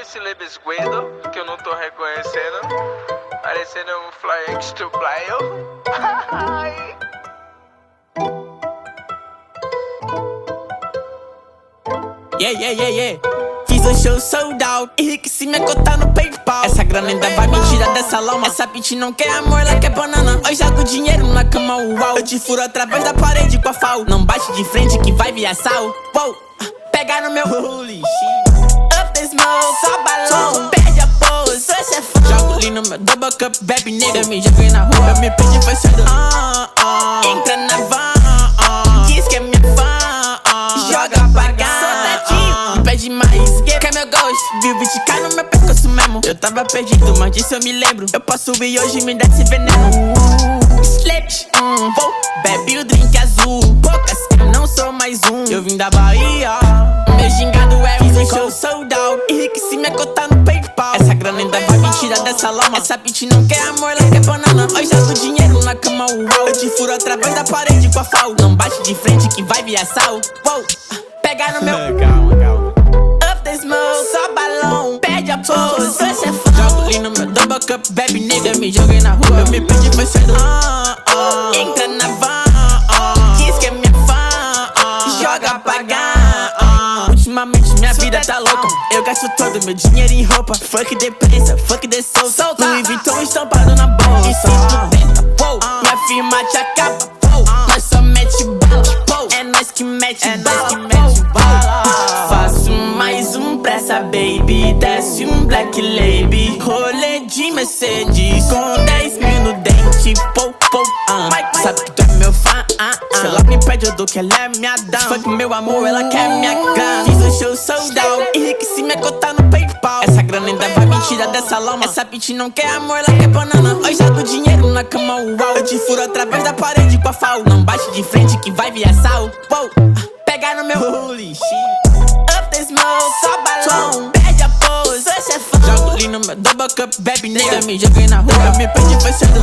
esse lebesguedo que eu não tô reconhecendo. Parecendo um Fly X to. Yeah, yeah, yeah, yeah. Fiz um show sold out, enriqueci minha cota no PayPal. Essa grana ainda vai me tirar dessa lama. Essa bitch não quer amor, ela quer banana. Hoje jogo dinheiro na cama, uau. Eu te furo através da parede com a FAO. Não bate de frente que vai via sal. Uou, pega no meu holy shit. Só balão. Perde a pose, sou chefão. Jogo ali no meu double cup, bebe nigga. Me joguei na rua, me pedi foi cedo. Ah, ah. Entra na van, ah. diz que é minha fã. ah. Joga pagar. Me pede mais, quer meu ghost Viu o beat cai no meu pescoço mesmo Eu tava perdido, mas disso eu me lembro Eu posso ir hoje me dá esse veneno Slip, hum, vou, bebe o drink azul Poucas, eu não sou mais um Eu vim da Bahia Meu gingado é um show sold Enriqueci minha cota no Paypal. Essa grana ainda vai me tirar dessa lama Essa bitch não quer amor, ela quer banana Hoje jogo dinheiro na cama, uau Eu te furo através da parede com a FAO. Não bate de frente que vai via sal Uou, pega no meu Calma, calma. Up the smoke, só balão, pede a pose, sou chefão. Jogo ali no meu double cup, bebe nigga, me joguei na rua, eu me pedi foi cedo. Ah, ah. Entra Ultimamente minha vida tá louca, eu gasto todo meu dinheiro em roupa. Fuck depressa, fuck de solta. Louis Vuitton estampado na bolsa. E sinto tenta, wow. minha firma te acaba, wow. nós só mete bala, é nós que mete bala. Faço mais um pra essa baby. Desce um black lady. Rolê de Mercedes. Com 10 Se ela me pede, eu dou que ela é minha dama. Fuck meu amor, ela quer minha grana. Fiz um show sold out. Enriqueci minha cota no PayPal. Essa grana ainda vai me tirar dessa lama. Essa bitch não quer amor, ela quer banana. Hoje jogo dinheiro na cama, uau. Eu te furo através da parede com a FAO. Não bate de frente que vai via sal. Uou, pega no meu holy shit. Up the smoke, só balão. Perde a pose, sou chefão. Jogo ali no meu double cup, bebe nigga. Me joguei na rua, me perdi foi cedo.